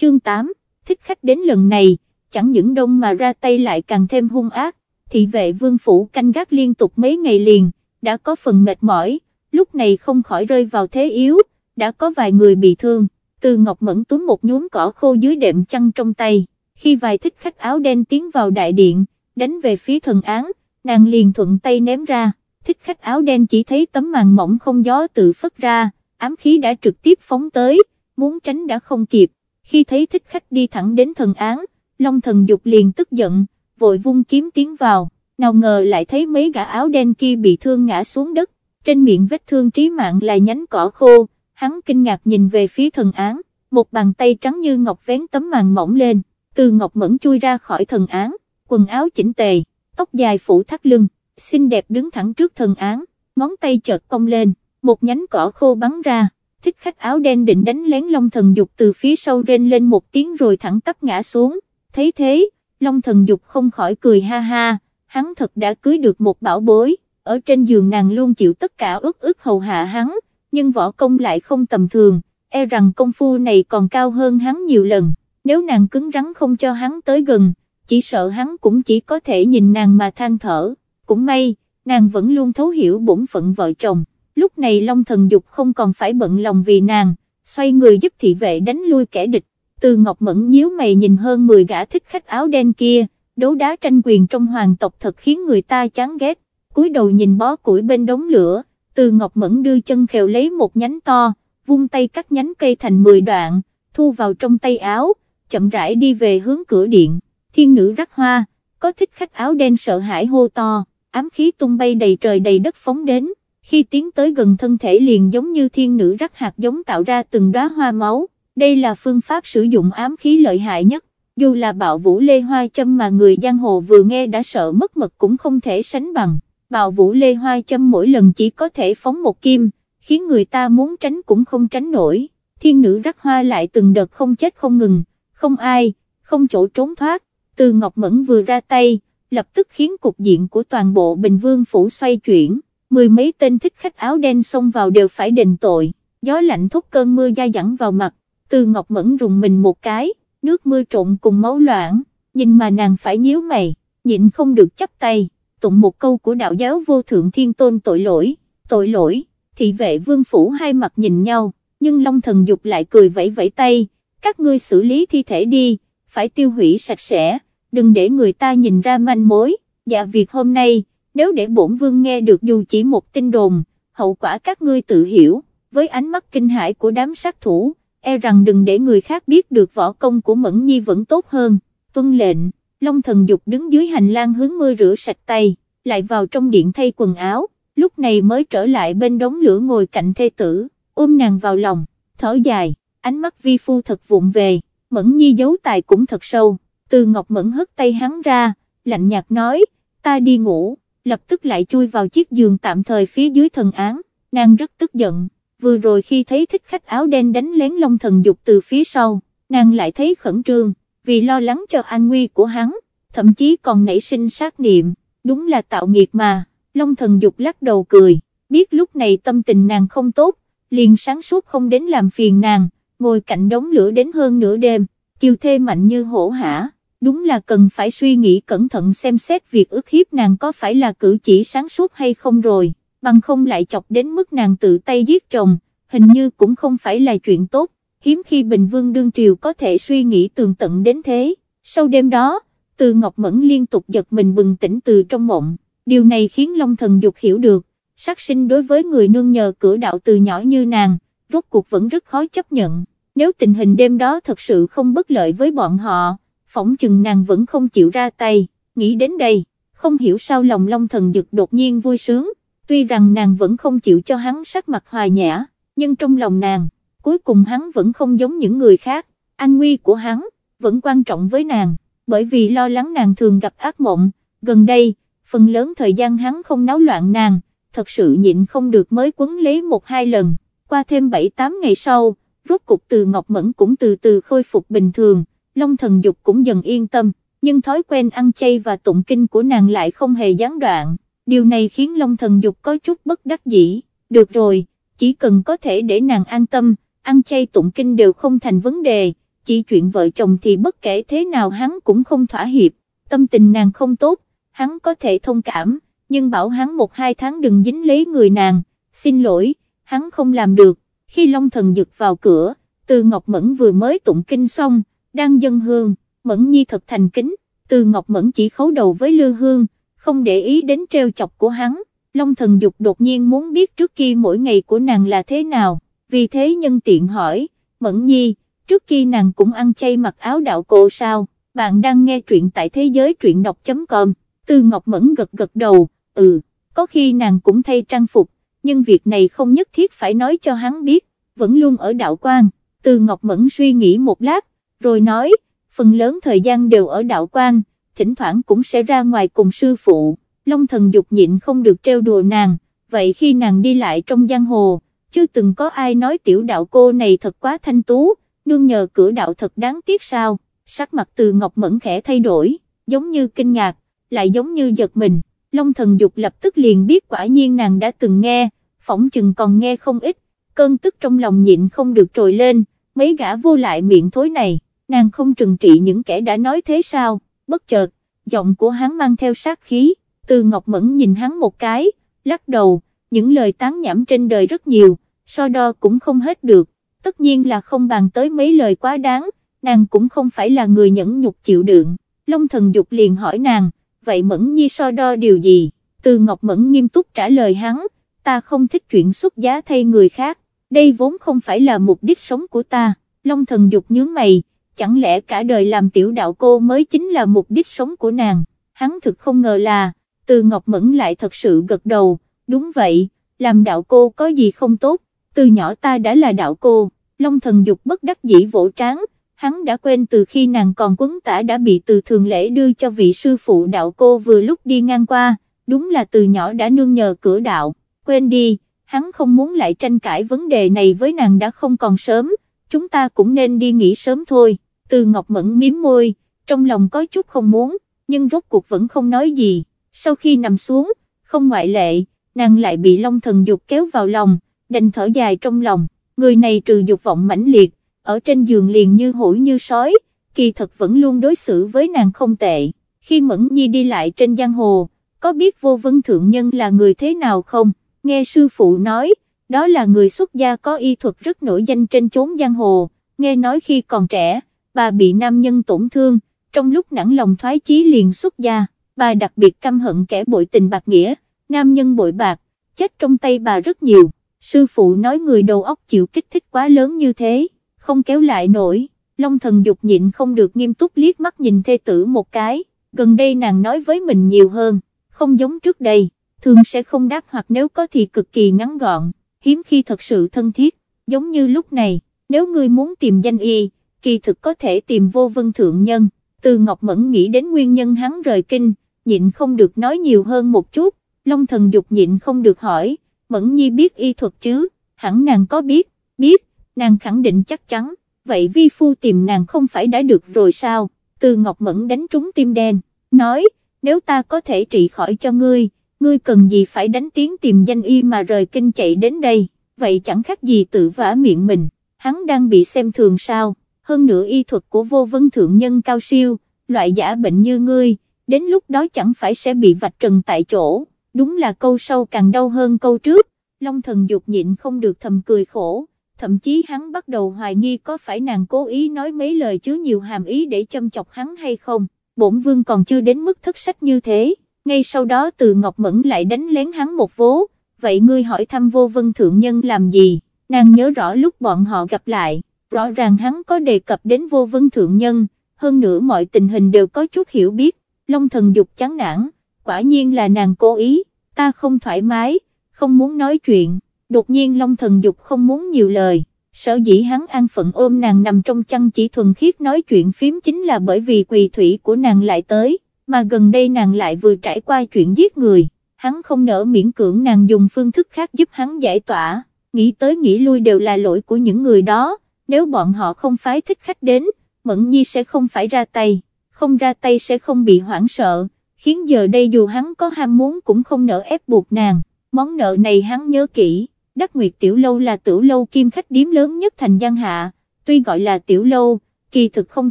chương 8, thích khách đến lần này, chẳng những đông mà ra tay lại càng thêm hung ác, thị vệ vương phủ canh gác liên tục mấy ngày liền, đã có phần mệt mỏi, lúc này không khỏi rơi vào thế yếu, đã có vài người bị thương, từ Ngọc Mẫn túm một nhúm cỏ khô dưới đệm chăn trong tay, khi vài thích khách áo đen tiến vào đại điện, đánh về phía thần án, nàng liền thuận tay ném ra, thích khách áo đen chỉ thấy tấm màn mỏng không gió tự phất ra, ám khí đã trực tiếp phóng tới, muốn tránh đã không kịp, khi thấy thích khách đi thẳng đến thần án, Long thần dục liền tức giận, vội vung kiếm tiến vào, nào ngờ lại thấy mấy gã áo đen kia bị thương ngã xuống đất, trên miệng vết thương trí mạng là nhánh cỏ khô, hắn kinh ngạc nhìn về phía thần án, một bàn tay trắng như ngọc vén tấm màn mỏng lên, từ ngọc mẫn chui ra khỏi thần án, quần áo chỉnh tề, tóc dài phủ thắt lưng, xinh đẹp đứng thẳng trước thần án, ngón tay chợt cong lên, một nhánh cỏ khô bắn ra, thích khách áo đen định đánh lén long thần dục từ phía sau rên lên một tiếng rồi thẳng tắp ngã xuống, thấy thế, long thần dục không khỏi cười ha ha, hắn thật đã cưới được một bảo bối, ở trên giường nàng luôn chịu tất cả ước ước hầu hạ hắn, nhưng võ công lại không tầm thường, e rằng công phu này còn cao hơn hắn nhiều lần, nếu nàng cứng rắn không cho hắn tới gần, chỉ sợ hắn cũng chỉ có thể nhìn nàng mà than thở, cũng may, nàng vẫn luôn thấu hiểu bổn phận vợ chồng, lúc này Long Thần Dục không còn phải bận lòng vì nàng, xoay người giúp thị vệ đánh lui kẻ địch, từ Ngọc Mẫn nhíu mày nhìn hơn 10 gã thích khách áo đen kia, đấu đá tranh quyền trong hoàng tộc thật khiến người ta chán ghét, cúi đầu nhìn bó củi bên đống lửa, từ Ngọc Mẫn đưa chân khều lấy một nhánh to, vung tay cắt nhánh cây thành 10 đoạn, thu vào trong tay áo, chậm rãi đi về hướng cửa điện, thiên nữ rắc hoa, có thích khách áo đen sợ hãi hô to, ám khí tung bay đầy trời đầy đất phóng đến, khi tiến tới gần thân thể liền giống như thiên nữ rắc hạt giống tạo ra từng đóa hoa máu, đây là phương pháp sử dụng ám khí lợi hại nhất, dù là bạo vũ lê hoa châm mà người giang hồ vừa nghe đã sợ mất mật cũng không thể sánh bằng, bạo vũ lê hoa châm mỗi lần chỉ có thể phóng một kim, khiến người ta muốn tránh cũng không tránh nổi, thiên nữ rắc hoa lại từng đợt không chết không ngừng, không ai, không chỗ trốn thoát, từ Ngọc Mẫn vừa ra tay, lập tức khiến cục diện của toàn bộ Bình Vương Phủ xoay chuyển, mười mấy tên thích khách áo đen xông vào đều phải đền tội, gió lạnh thúc cơn mưa da dẳng vào mặt, từ Ngọc Mẫn rùng mình một cái, nước mưa trộn cùng máu loãng, nhìn mà nàng phải nhíu mày, nhịn không được chấp tay, tụng một câu của đạo giáo vô thượng thiên tôn tội lỗi, tội lỗi, thị vệ vương phủ hai mặt nhìn nhau, nhưng Long thần dục lại cười vẫy vẫy tay, các ngươi xử lý thi thể đi, phải tiêu hủy sạch sẽ, đừng để người ta nhìn ra manh mối, dạ việc hôm nay, nếu để bổn vương nghe được dù chỉ một tin đồn, hậu quả các ngươi tự hiểu, với ánh mắt kinh hãi của đám sát thủ, e rằng đừng để người khác biết được võ công của Mẫn Nhi vẫn tốt hơn, tuân lệnh, Long thần dục đứng dưới hành lang hướng mưa rửa sạch tay, lại vào trong điện thay quần áo, lúc này mới trở lại bên đống lửa ngồi cạnh thê tử, ôm nàng vào lòng, thở dài, ánh mắt vi phu thật vụng về, Mẫn Nhi giấu tài cũng thật sâu, từ Ngọc Mẫn hất tay hắn ra, lạnh nhạt nói, ta đi ngủ, lập tức lại chui vào chiếc giường tạm thời phía dưới thần án, nàng rất tức giận vừa rồi khi thấy thích khách áo đen đánh lén Long Thần Dục từ phía sau, nàng lại thấy khẩn trương, vì lo lắng cho an nguy của hắn, thậm chí còn nảy sinh sát niệm, đúng là tạo nghiệt mà, Long Thần Dục lắc đầu cười, biết lúc này tâm tình nàng không tốt, liền sáng suốt không đến làm phiền nàng, ngồi cạnh đống lửa đến hơn nửa đêm, kiều thê mạnh như hổ hả, đúng là cần phải suy nghĩ cẩn thận xem xét việc ức hiếp nàng có phải là cử chỉ sáng suốt hay không rồi bằng không lại chọc đến mức nàng tự tay giết chồng, hình như cũng không phải là chuyện tốt, hiếm khi Bình Vương Đương Triều có thể suy nghĩ tường tận đến thế. Sau đêm đó, từ Ngọc Mẫn liên tục giật mình bừng tỉnh từ trong mộng, điều này khiến Long Thần Dục hiểu được, sát sinh đối với người nương nhờ cửa đạo từ nhỏ như nàng, rốt cuộc vẫn rất khó chấp nhận, nếu tình hình đêm đó thật sự không bất lợi với bọn họ, phỏng chừng nàng vẫn không chịu ra tay, nghĩ đến đây, không hiểu sao lòng Long Thần Dực đột nhiên vui sướng, tuy rằng nàng vẫn không chịu cho hắn sắc mặt hòa nhã, nhưng trong lòng nàng, cuối cùng hắn vẫn không giống những người khác, an nguy của hắn, vẫn quan trọng với nàng, bởi vì lo lắng nàng thường gặp ác mộng, gần đây, phần lớn thời gian hắn không náo loạn nàng, thật sự nhịn không được mới quấn lấy một hai lần, qua thêm 7-8 ngày sau, rốt cục từ Ngọc Mẫn cũng từ từ khôi phục bình thường, Long thần dục cũng dần yên tâm, nhưng thói quen ăn chay và tụng kinh của nàng lại không hề gián đoạn. Điều này khiến Long Thần Dục có chút bất đắc dĩ, được rồi, chỉ cần có thể để nàng an tâm, ăn chay tụng kinh đều không thành vấn đề, chỉ chuyện vợ chồng thì bất kể thế nào hắn cũng không thỏa hiệp, tâm tình nàng không tốt, hắn có thể thông cảm, nhưng bảo hắn một hai tháng đừng dính lấy người nàng, xin lỗi, hắn không làm được, khi Long Thần dục vào cửa, Từ Ngọc Mẫn vừa mới tụng kinh xong, đang dân hương, Mẫn Nhi thật thành kính, Từ Ngọc Mẫn chỉ khấu đầu với Lư Hương, không để ý đến treo chọc của hắn, Long Thần Dục đột nhiên muốn biết trước kia mỗi ngày của nàng là thế nào, vì thế nhân tiện hỏi, Mẫn Nhi, trước kia nàng cũng ăn chay mặc áo đạo cô sao, bạn đang nghe truyện tại thế giới truyện đọc.com, Từ Ngọc Mẫn gật gật đầu, ừ, có khi nàng cũng thay trang phục, nhưng việc này không nhất thiết phải nói cho hắn biết, vẫn luôn ở đạo quan, Từ Ngọc Mẫn suy nghĩ một lát, rồi nói, phần lớn thời gian đều ở đạo quan, thỉnh thoảng cũng sẽ ra ngoài cùng sư phụ, Long thần dục nhịn không được trêu đùa nàng, vậy khi nàng đi lại trong giang hồ, chưa từng có ai nói tiểu đạo cô này thật quá thanh tú, nương nhờ cửa đạo thật đáng tiếc sao, sắc mặt từ Ngọc Mẫn khẽ thay đổi, giống như kinh ngạc, lại giống như giật mình, Long thần dục lập tức liền biết quả nhiên nàng đã từng nghe, phỏng chừng còn nghe không ít, cơn tức trong lòng nhịn không được trồi lên, mấy gã vô lại miệng thối này, nàng không trừng trị những kẻ đã nói thế sao, bất chợt, giọng của hắn mang theo sát khí, từ Ngọc Mẫn nhìn hắn một cái, lắc đầu, những lời tán nhảm trên đời rất nhiều, so đo cũng không hết được, tất nhiên là không bàn tới mấy lời quá đáng, nàng cũng không phải là người nhẫn nhục chịu đựng, Long thần dục liền hỏi nàng, vậy Mẫn Nhi so đo điều gì, từ Ngọc Mẫn nghiêm túc trả lời hắn, ta không thích chuyện xuất giá thay người khác, đây vốn không phải là mục đích sống của ta, Long thần dục nhướng mày, chẳng lẽ cả đời làm tiểu đạo cô mới chính là mục đích sống của nàng, hắn thực không ngờ là, từ Ngọc Mẫn lại thật sự gật đầu, đúng vậy, làm đạo cô có gì không tốt, từ nhỏ ta đã là đạo cô, Long thần dục bất đắc dĩ vỗ tráng, hắn đã quên từ khi nàng còn quấn tả đã bị từ thường lễ đưa cho vị sư phụ đạo cô vừa lúc đi ngang qua, đúng là từ nhỏ đã nương nhờ cửa đạo, quên đi, hắn không muốn lại tranh cãi vấn đề này với nàng đã không còn sớm, chúng ta cũng nên đi nghỉ sớm thôi, từ Ngọc Mẫn miếm môi, trong lòng có chút không muốn, nhưng rốt cuộc vẫn không nói gì, sau khi nằm xuống, không ngoại lệ, nàng lại bị Long thần dục kéo vào lòng, đành thở dài trong lòng, người này trừ dục vọng mãnh liệt, ở trên giường liền như hổ như sói, kỳ thật vẫn luôn đối xử với nàng không tệ, khi Mẫn Nhi đi lại trên giang hồ, có biết vô vân thượng nhân là người thế nào không, nghe sư phụ nói, đó là người xuất gia có y thuật rất nổi danh trên chốn giang hồ, nghe nói khi còn trẻ, bà bị nam nhân tổn thương, trong lúc nản lòng thoái chí liền xuất gia, bà đặc biệt căm hận kẻ bội tình bạc nghĩa, nam nhân bội bạc, chết trong tay bà rất nhiều, sư phụ nói người đầu óc chịu kích thích quá lớn như thế, không kéo lại nổi, Long thần dục nhịn không được nghiêm túc liếc mắt nhìn thê tử một cái, gần đây nàng nói với mình nhiều hơn, không giống trước đây, thường sẽ không đáp hoặc nếu có thì cực kỳ ngắn gọn, hiếm khi thật sự thân thiết, giống như lúc này, nếu ngươi muốn tìm danh y, kỳ thực có thể tìm vô vân thượng nhân, từ Ngọc Mẫn nghĩ đến nguyên nhân hắn rời kinh, nhịn không được nói nhiều hơn một chút, Long thần dục nhịn không được hỏi, Mẫn Nhi biết y thuật chứ, hẳn nàng có biết, biết, nàng khẳng định chắc chắn, vậy vi phu tìm nàng không phải đã được rồi sao, từ Ngọc Mẫn đánh trúng tim đen, nói, nếu ta có thể trị khỏi cho ngươi, ngươi cần gì phải đánh tiếng tìm danh y mà rời kinh chạy đến đây, vậy chẳng khác gì tự vả miệng mình, hắn đang bị xem thường sao, hơn nữa y thuật của vô vân thượng nhân cao siêu, loại giả bệnh như ngươi, đến lúc đó chẳng phải sẽ bị vạch trần tại chỗ, đúng là câu sau càng đau hơn câu trước, Long thần dục nhịn không được thầm cười khổ, thậm chí hắn bắt đầu hoài nghi có phải nàng cố ý nói mấy lời chứa nhiều hàm ý để châm chọc hắn hay không, bổn vương còn chưa đến mức thất sách như thế, ngay sau đó từ Ngọc Mẫn lại đánh lén hắn một vố, vậy ngươi hỏi thăm vô vân thượng nhân làm gì, nàng nhớ rõ lúc bọn họ gặp lại, rõ ràng hắn có đề cập đến vô vân thượng nhân, hơn nữa mọi tình hình đều có chút hiểu biết, Long thần dục chán nản, quả nhiên là nàng cố ý, ta không thoải mái, không muốn nói chuyện, đột nhiên Long thần dục không muốn nhiều lời, sở dĩ hắn an phận ôm nàng nằm trong chăn chỉ thuần khiết nói chuyện phím chính là bởi vì quỳ thủy của nàng lại tới, mà gần đây nàng lại vừa trải qua chuyện giết người, hắn không nỡ miễn cưỡng nàng dùng phương thức khác giúp hắn giải tỏa, nghĩ tới nghĩ lui đều là lỗi của những người đó, nếu bọn họ không phái thích khách đến, Mẫn Nhi sẽ không phải ra tay, không ra tay sẽ không bị hoảng sợ, khiến giờ đây dù hắn có ham muốn cũng không nỡ ép buộc nàng, món nợ này hắn nhớ kỹ, Đắc Nguyệt Tiểu Lâu là tiểu lâu kim khách điếm lớn nhất thành Giang Hạ, tuy gọi là tiểu lâu, kỳ thực không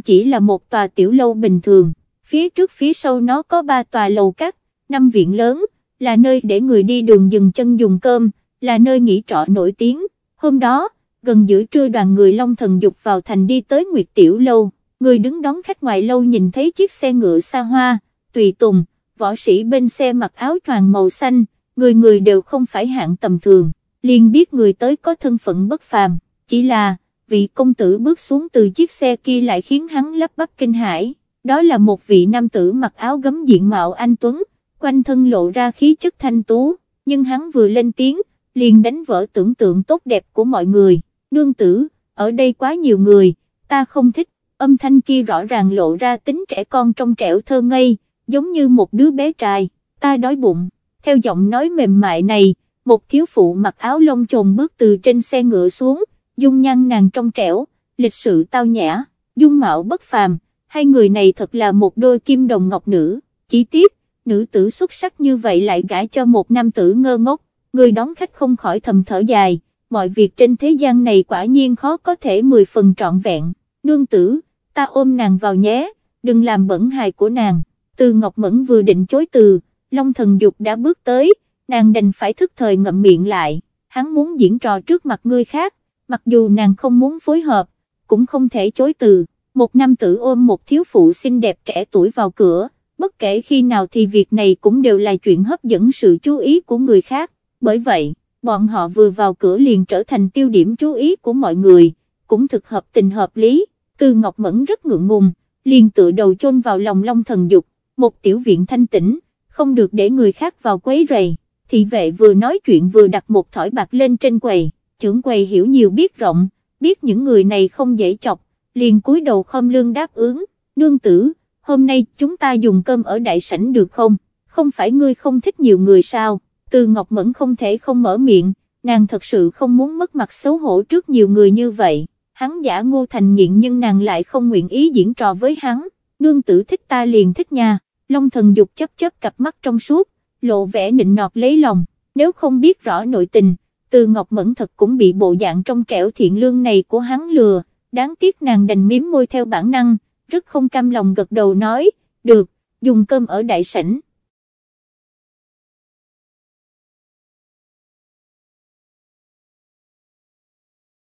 chỉ là một tòa tiểu lâu bình thường, phía trước phía sau nó có ba tòa lầu cắt, năm viện lớn, là nơi để người đi đường dừng chân dùng cơm, là nơi nghỉ trọ nổi tiếng. Hôm đó, gần giữa trưa đoàn người Long Thần Dục vào thành đi tới Nguyệt Tiểu Lâu, người đứng đón khách ngoài lâu nhìn thấy chiếc xe ngựa xa hoa, tùy tùng, võ sĩ bên xe mặc áo choàng màu xanh, người người đều không phải hạng tầm thường, liền biết người tới có thân phận bất phàm, chỉ là, vị công tử bước xuống từ chiếc xe kia lại khiến hắn lắp bắp kinh hãi, đó là một vị nam tử mặc áo gấm diện mạo anh Tuấn, quanh thân lộ ra khí chất thanh tú, nhưng hắn vừa lên tiếng, liền đánh vỡ tưởng tượng tốt đẹp của mọi người, nương tử, ở đây quá nhiều người, ta không thích, âm thanh kia rõ ràng lộ ra tính trẻ con trong trẻo thơ ngây, giống như một đứa bé trai, ta đói bụng, theo giọng nói mềm mại này, một thiếu phụ mặc áo lông chồn bước từ trên xe ngựa xuống, dung nhan nàng trong trẻo, lịch sự tao nhã, dung mạo bất phàm, hai người này thật là một đôi kim đồng ngọc nữ, chỉ tiếc, nữ tử xuất sắc như vậy lại gãi cho một nam tử ngơ ngốc, người đón khách không khỏi thầm thở dài, mọi việc trên thế gian này quả nhiên khó có thể mười phần trọn vẹn, nương tử, ta ôm nàng vào nhé, đừng làm bẩn hài của nàng, từ Ngọc Mẫn vừa định chối từ, Long thần dục đã bước tới, nàng đành phải thức thời ngậm miệng lại, hắn muốn diễn trò trước mặt người khác, mặc dù nàng không muốn phối hợp, cũng không thể chối từ, một nam tử ôm một thiếu phụ xinh đẹp trẻ tuổi vào cửa, bất kể khi nào thì việc này cũng đều là chuyện hấp dẫn sự chú ý của người khác, bởi vậy, bọn họ vừa vào cửa liền trở thành tiêu điểm chú ý của mọi người, cũng thực hợp tình hợp lý, từ Ngọc Mẫn rất ngượng ngùng, liền tự đầu chôn vào lòng long thần dục, một tiểu viện thanh tĩnh, không được để người khác vào quấy rầy, thị vệ vừa nói chuyện vừa đặt một thỏi bạc lên trên quầy, trưởng quầy hiểu nhiều biết rộng, biết những người này không dễ chọc, liền cúi đầu khom lương đáp ứng, nương tử, hôm nay chúng ta dùng cơm ở đại sảnh được không, không phải ngươi không thích nhiều người sao, từ Ngọc Mẫn không thể không mở miệng, nàng thật sự không muốn mất mặt xấu hổ trước nhiều người như vậy, hắn giả ngô thành nghiện nhưng nàng lại không nguyện ý diễn trò với hắn, nương tử thích ta liền thích nha, Long thần dục chấp chấp cặp mắt trong suốt, lộ vẻ nịnh nọt lấy lòng, nếu không biết rõ nội tình, từ Ngọc Mẫn thật cũng bị bộ dạng trong trẻo thiện lương này của hắn lừa, đáng tiếc nàng đành miếm môi theo bản năng, rất không cam lòng gật đầu nói, được, dùng cơm ở đại sảnh,